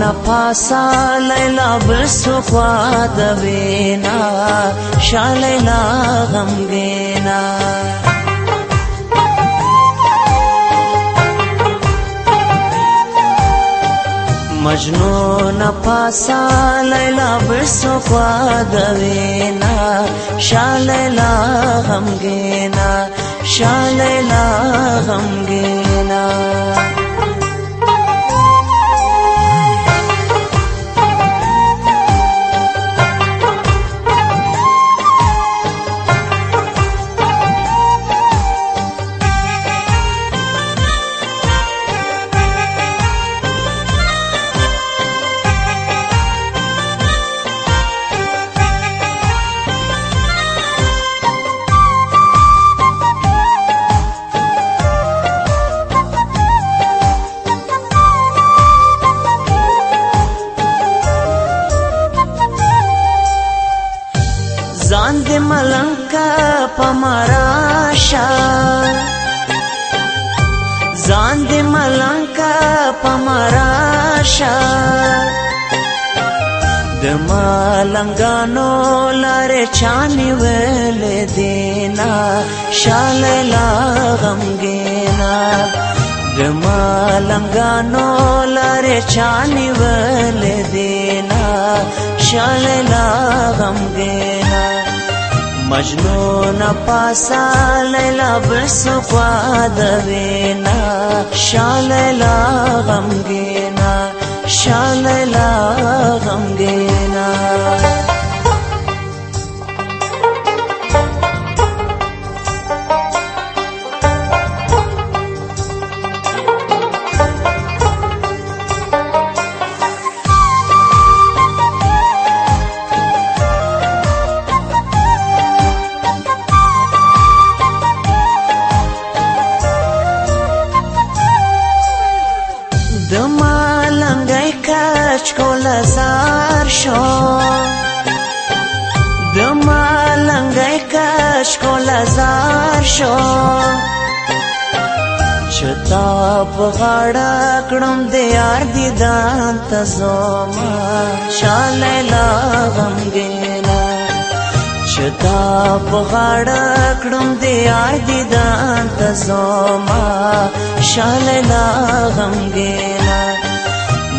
نپاسا لیلا برسخوا دوینا شا لیلا غمگینا مجنون پاسا لیلا برسخوا دوینا شا لیلا غمگینا شا لیلا غمگینا ځان دې ملنګ کا پمراشه ځان دې ملنګ کا پمراشه د ملنګانو لارې چاني ولې دینا شال لا غمګینا د ملنګانو لارې چاني ولې دینا شال لا غمګینا مجنون پاسا لیلا برسخوا دوینا شا لیلا غمگینا شا لیلا غمگینا بچکول زار شو د ملنګي کشکول زار شو چتا په غاړه کړم د یار دیدان تزوما شاله لا غمګینا چتا په غاړه کړم د یار دیدان تزوما شاله لا غمګینا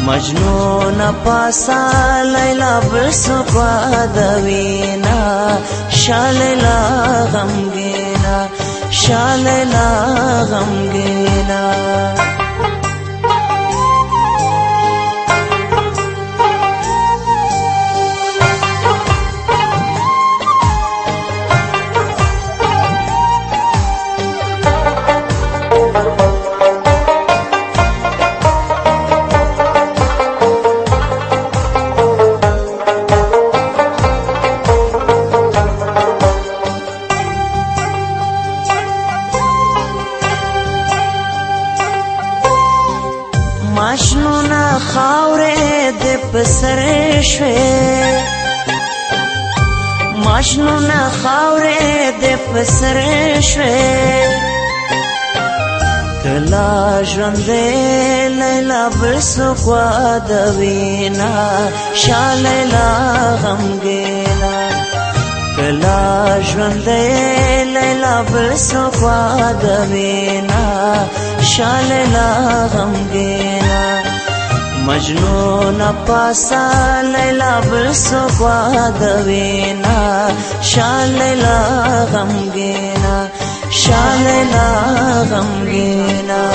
مجنون پاسا لیلا بسقا دوینا شالیلا غمگینا شالیلا غمگینا ماشنونه خاورې د پسرې شوې ماشنونه خاورې د پسرې شوې کلا ژوندې لیلا برسو خوا د وینا شالیلا غمګینا لا ژوندې لیلا بل صفا د وینا شال لا غمګینا مجنون پاسا لیلا بل صفا د وینا شال لا غمګینا شال لا غمګینا